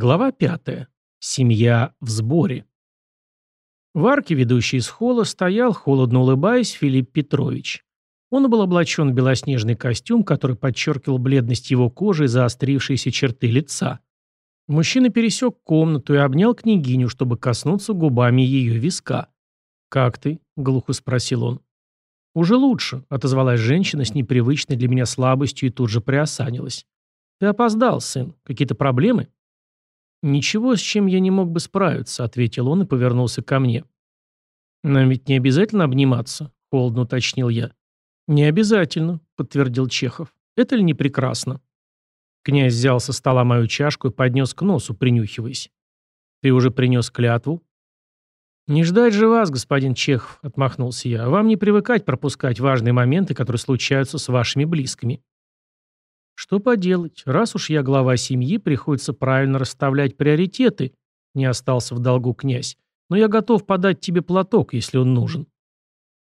Глава 5. Семья в сборе. В арке, ведущей из холла, стоял, холодно улыбаясь, Филипп Петрович. Он был облачен в белоснежный костюм, который подчеркивал бледность его кожи и заострившиеся черты лица. Мужчина пересек комнату и обнял княгиню, чтобы коснуться губами ее виска. «Как ты?» — глухо спросил он. «Уже лучше», — отозвалась женщина с непривычной для меня слабостью и тут же приосанилась. «Ты опоздал, сын. Какие-то проблемы?» «Ничего, с чем я не мог бы справиться», — ответил он и повернулся ко мне. «Нам ведь не обязательно обниматься», — холодно уточнил я. «Не обязательно», — подтвердил Чехов. «Это ли не прекрасно?» Князь взял со стола мою чашку и поднес к носу, принюхиваясь. «Ты уже принес клятву?» «Не ждать же вас, господин Чехов», — отмахнулся я. «Вам не привыкать пропускать важные моменты, которые случаются с вашими близкими». Что поделать, раз уж я глава семьи, приходится правильно расставлять приоритеты, не остался в долгу князь, но я готов подать тебе платок, если он нужен.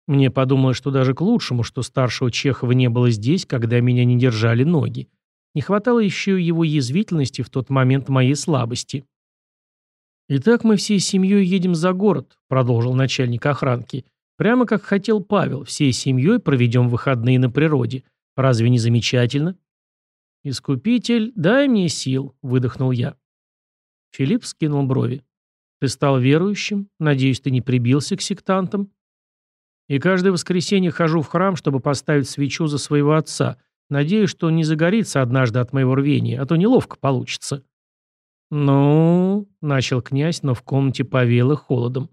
Мне подумалось, что даже к лучшему, что старшего Чехова не было здесь, когда меня не держали ноги. Не хватало еще его язвительности в тот момент моей слабости. «Итак, мы всей семьей едем за город», — продолжил начальник охранки. «Прямо как хотел Павел, всей семьей проведем выходные на природе. Разве не замечательно?» «Искупитель, дай мне сил», — выдохнул я. Филипп скинул брови. «Ты стал верующим? Надеюсь, ты не прибился к сектантам?» «И каждое воскресенье хожу в храм, чтобы поставить свечу за своего отца. Надеюсь, что он не загорится однажды от моего рвения, а то неловко получится». «Ну...» — начал князь, но в комнате повеяло холодом.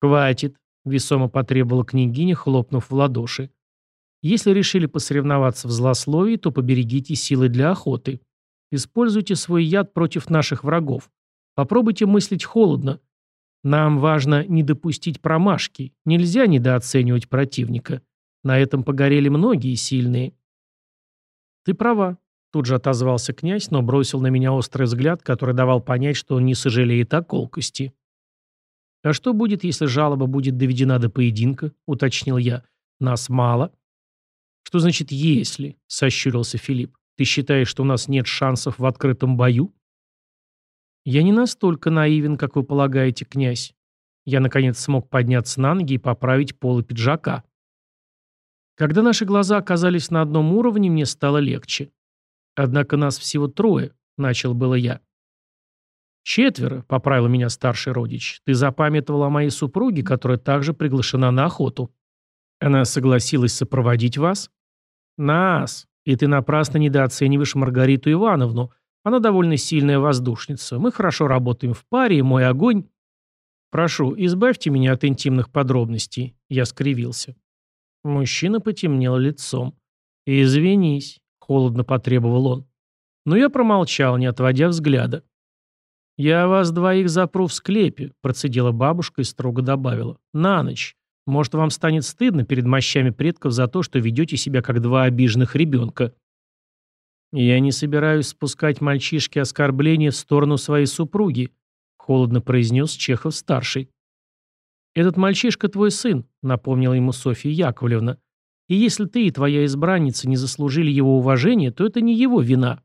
«Хватит», — весомо потребовала княгиня, хлопнув в ладоши. Если решили посоревноваться в злословии, то поберегите силы для охоты. Используйте свой яд против наших врагов. Попробуйте мыслить холодно. Нам важно не допустить промашки. Нельзя недооценивать противника. На этом погорели многие сильные. Ты права, тут же отозвался князь, но бросил на меня острый взгляд, который давал понять, что он не сожалеет о колкости. «А что будет, если жалоба будет доведена до поединка?» — уточнил я. «Нас мало». «Что значит «если»?» — сощурился Филипп. «Ты считаешь, что у нас нет шансов в открытом бою?» «Я не настолько наивен, как вы полагаете, князь». Я, наконец, смог подняться на ноги и поправить полы пиджака. Когда наши глаза оказались на одном уровне, мне стало легче. Однако нас всего трое, начал было я. «Четверо», — поправил меня старший родич. «Ты запамятовал о моей супруге, которая также приглашена на охоту». Она согласилась сопроводить вас? Нас. И ты напрасно недооцениваешь Маргариту Ивановну. Она довольно сильная воздушница. Мы хорошо работаем в паре, и мой огонь... Прошу, избавьте меня от интимных подробностей. Я скривился. Мужчина потемнел лицом. «Извинись», — холодно потребовал он. Но я промолчал, не отводя взгляда. «Я вас двоих запру в склепе», — процедила бабушка и строго добавила. «На ночь. Может, вам станет стыдно перед мощами предков за то, что ведете себя как два обиженных ребенка. Я не собираюсь спускать мальчишки оскорбления в сторону своей супруги, холодно произнес Чехов-старший. «Этот мальчишка твой сын», — напомнила ему Софья Яковлевна. «И если ты и твоя избранница не заслужили его уважения, то это не его вина.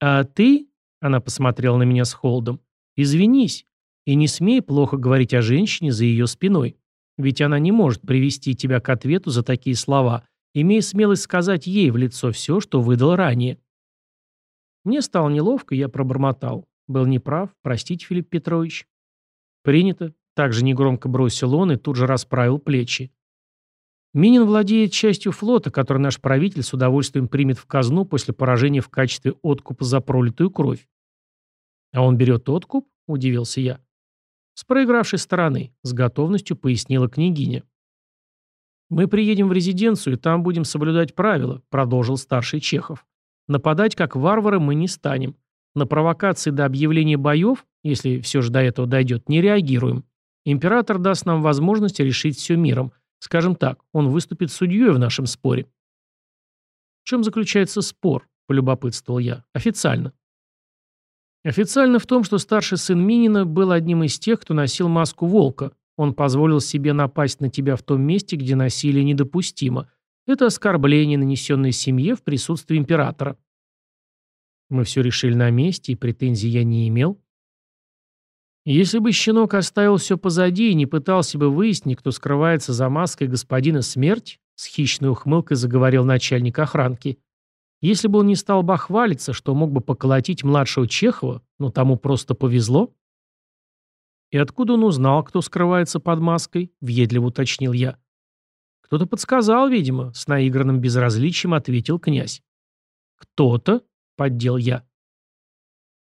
А ты, — она посмотрела на меня с холодом, — извинись и не смей плохо говорить о женщине за ее спиной. Ведь она не может привести тебя к ответу за такие слова, имея смелость сказать ей в лицо все, что выдал ранее. Мне стало неловко, я пробормотал. Был неправ, простите, Филипп Петрович. Принято. Также негромко бросил он и тут же расправил плечи. Минин владеет частью флота, который наш правитель с удовольствием примет в казну после поражения в качестве откупа за пролитую кровь. А он берет откуп? Удивился я. «С проигравшей стороны», — с готовностью пояснила княгиня. «Мы приедем в резиденцию, и там будем соблюдать правила», — продолжил старший Чехов. «Нападать, как варвары, мы не станем. На провокации до объявления боев, если все же до этого дойдет, не реагируем. Император даст нам возможность решить все миром. Скажем так, он выступит судьей в нашем споре». «В чем заключается спор?» – полюбопытствовал я. «Официально». Официально в том, что старший сын Минина был одним из тех, кто носил маску волка. Он позволил себе напасть на тебя в том месте, где насилие недопустимо. Это оскорбление, нанесенное семье в присутствии императора. Мы все решили на месте, и претензий я не имел. Если бы щенок оставил все позади и не пытался бы выяснить, кто скрывается за маской господина смерть, с хищной ухмылкой заговорил начальник охранки, если бы он не стал бахвалиться, что мог бы поколотить младшего Чехова, но тому просто повезло. И откуда он узнал, кто скрывается под маской, въедливо уточнил я. Кто-то подсказал, видимо, с наигранным безразличием ответил князь. Кто-то, поддел я.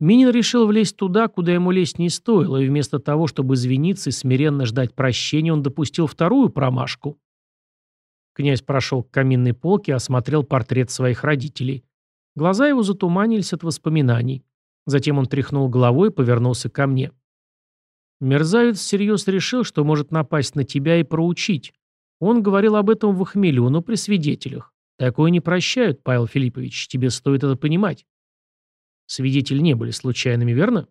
Минин решил влезть туда, куда ему лезть не стоило, и вместо того, чтобы извиниться и смиренно ждать прощения, он допустил вторую промашку. Князь прошел к каминной полке и осмотрел портрет своих родителей. Глаза его затуманились от воспоминаний. Затем он тряхнул головой и повернулся ко мне. Мерзавец всерьез решил, что может напасть на тебя и проучить. Он говорил об этом в хмелю, но при свидетелях. Такое не прощают, Павел Филиппович, тебе стоит это понимать. Свидетели не были случайными, верно?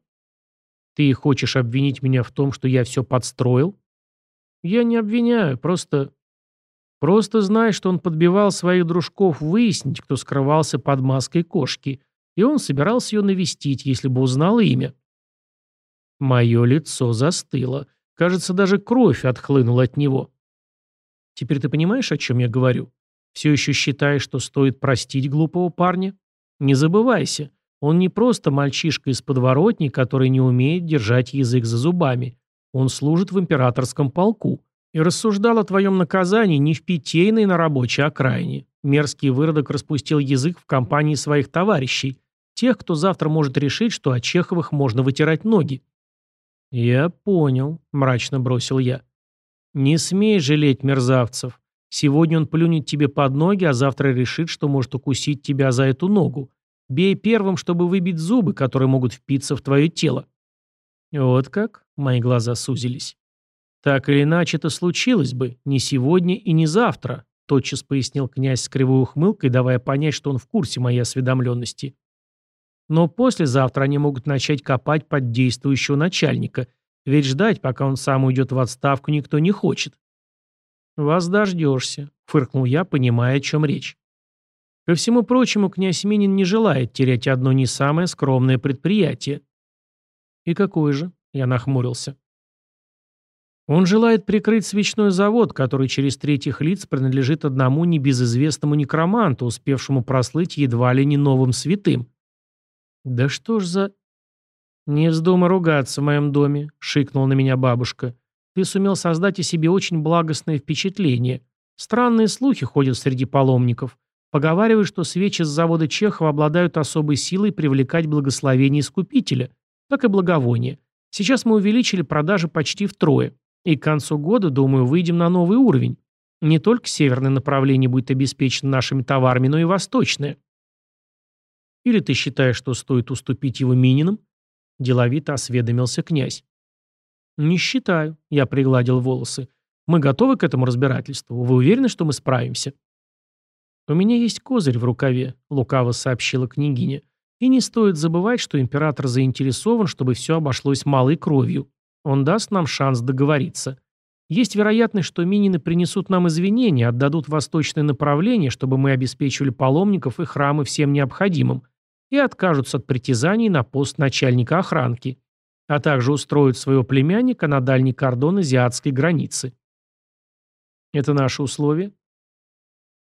Ты хочешь обвинить меня в том, что я все подстроил? Я не обвиняю, просто... Просто знай, что он подбивал своих дружков выяснить, кто скрывался под маской кошки, и он собирался ее навестить, если бы узнал имя. Мое лицо застыло. Кажется, даже кровь отхлынула от него. Теперь ты понимаешь, о чем я говорю? Все еще считаешь, что стоит простить глупого парня? Не забывайся, он не просто мальчишка из подворотни, который не умеет держать язык за зубами. Он служит в императорском полку и рассуждал о твоем наказании не в питейной на рабочей окраине. Мерзкий выродок распустил язык в компании своих товарищей, тех, кто завтра может решить, что о Чеховых можно вытирать ноги. «Я понял», — мрачно бросил я. «Не смей жалеть мерзавцев. Сегодня он плюнет тебе под ноги, а завтра решит, что может укусить тебя за эту ногу. Бей первым, чтобы выбить зубы, которые могут впиться в твое тело. Вот как? Мои глаза сузились. Так или иначе это случилось бы, не сегодня и не завтра, тотчас пояснил князь с кривой ухмылкой, давая понять, что он в курсе моей осведомленности. Но послезавтра они могут начать копать под действующего начальника, ведь ждать, пока он сам уйдет в отставку, никто не хочет. «Вас дождешься», — фыркнул я, понимая, о чем речь. Ко всему прочему, князь Минин не желает терять одно не самое скромное предприятие. И какое же? Я нахмурился. Он желает прикрыть свечной завод, который через третьих лиц принадлежит одному небезызвестному некроманту, успевшему прослыть едва ли не новым святым. Да что ж за... «Не вздумай ругаться в моем доме», — шикнула на меня бабушка. «Ты сумел создать о себе очень благостное впечатление. Странные слухи ходят среди паломников. Поговаривают, что свечи с завода Чехова обладают особой силой привлекать благословение Искупителя, как и благовоние. Сейчас мы увеличили продажи почти втрое. И к концу года, думаю, выйдем на новый уровень. Не только северное направление будет обеспечено нашими товарами, но и восточное. Или ты считаешь, что стоит уступить его мининам? Деловито осведомился князь. Не считаю, я пригладил волосы. Мы готовы к этому разбирательству. Вы уверены, что мы справимся? «У меня есть козырь в рукаве», — лукаво сообщила княгиня. «И не стоит забывать, что император заинтересован, чтобы все обошлось малой кровью. Он даст нам шанс договориться. Есть вероятность, что минины принесут нам извинения, отдадут восточное направление, чтобы мы обеспечивали паломников и храмы всем необходимым, и откажутся от притязаний на пост начальника охранки, а также устроят своего племянника на дальний кордон азиатской границы. Это наши условия?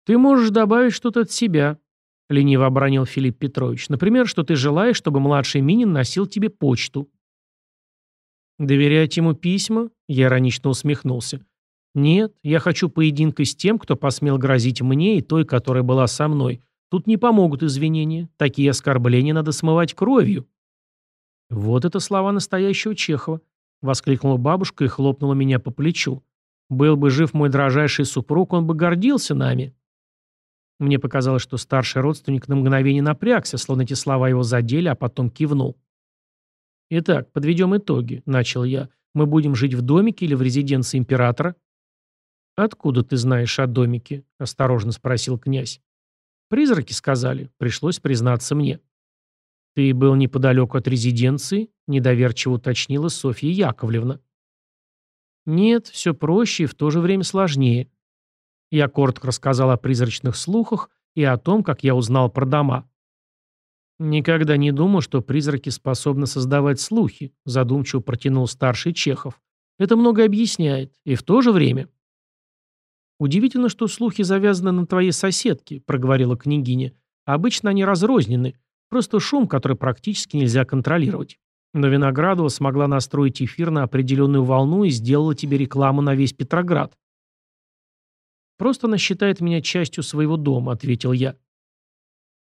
«Ты можешь добавить что-то от себя», — лениво обронил Филипп Петрович. «Например, что ты желаешь, чтобы младший Минин носил тебе почту». «Доверять ему письма?» — я иронично усмехнулся. «Нет, я хочу поединка с тем, кто посмел грозить мне и той, которая была со мной. Тут не помогут извинения. Такие оскорбления надо смывать кровью». «Вот это слова настоящего Чехова», — воскликнула бабушка и хлопнула меня по плечу. «Был бы жив мой дрожайший супруг, он бы гордился нами». Мне показалось, что старший родственник на мгновение напрягся, словно эти слова его задели, а потом кивнул. «Итак, подведем итоги», — начал я. «Мы будем жить в домике или в резиденции императора?» «Откуда ты знаешь о домике?» — осторожно спросил князь. «Призраки сказали. Пришлось признаться мне». «Ты был неподалеку от резиденции?» — недоверчиво уточнила Софья Яковлевна. «Нет, все проще и в то же время сложнее. Я коротко рассказал о призрачных слухах и о том, как я узнал про дома. Никогда не думал, что призраки способны создавать слухи, задумчиво протянул старший Чехов. Это многое объясняет. И в то же время... Удивительно, что слухи завязаны на твоей соседке, проговорила княгиня. Обычно они разрознены. Просто шум, который практически нельзя контролировать. Но Виноградова смогла настроить эфир на определенную волну и сделала тебе рекламу на весь Петроград. «Просто она считает меня частью своего дома», — ответил я.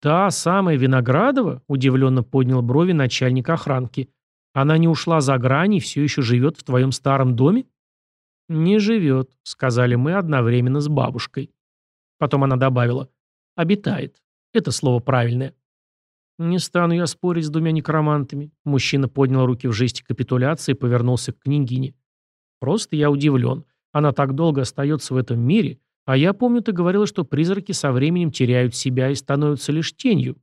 «Та самая Виноградова?» – удивленно поднял брови начальник охранки. «Она не ушла за грани и все еще живет в твоем старом доме?» «Не живет», – сказали мы одновременно с бабушкой. Потом она добавила. «Обитает. Это слово правильное». «Не стану я спорить с двумя некромантами». Мужчина поднял руки в жесте капитуляции и повернулся к княгине. «Просто я удивлен. Она так долго остается в этом мире, а я помню, ты говорила, что призраки со временем теряют себя и становятся лишь тенью.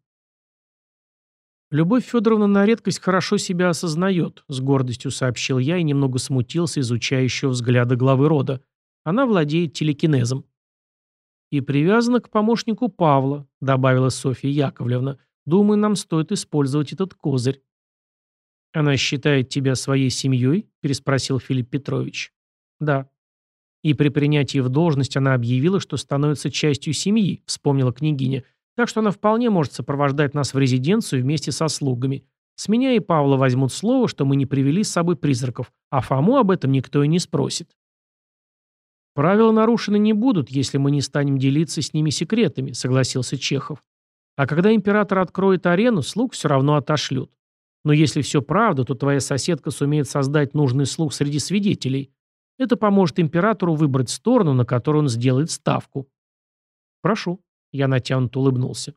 Любовь Федоровна на редкость хорошо себя осознает, с гордостью сообщил я и немного смутился изучающего взгляда главы рода. Она владеет телекинезом. И привязана к помощнику Павла, добавила Софья Яковлевна. Думаю, нам стоит использовать этот козырь. Она считает тебя своей семьей? переспросил Филипп Петрович. Да. И при принятии в должность она объявила, что становится частью семьи, вспомнила княгиня. Так что она вполне может сопровождать нас в резиденцию вместе со слугами. С меня и Павла возьмут слово, что мы не привели с собой призраков, а Фому об этом никто и не спросит. Правила нарушены не будут, если мы не станем делиться с ними секретами, согласился Чехов. А когда император откроет арену, слуг все равно отошлют. Но если все правда, то твоя соседка сумеет создать нужный слух среди свидетелей. Это поможет императору выбрать сторону, на которую он сделает ставку. Прошу. Я натянуто улыбнулся.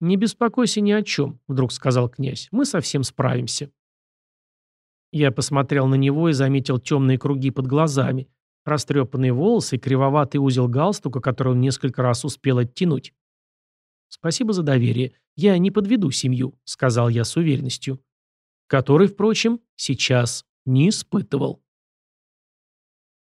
«Не беспокойся ни о чем», — вдруг сказал князь. «Мы совсем справимся». Я посмотрел на него и заметил темные круги под глазами, растрепанные волосы и кривоватый узел галстука, который он несколько раз успел оттянуть. «Спасибо за доверие. Я не подведу семью», — сказал я с уверенностью. Который, впрочем, сейчас не испытывал.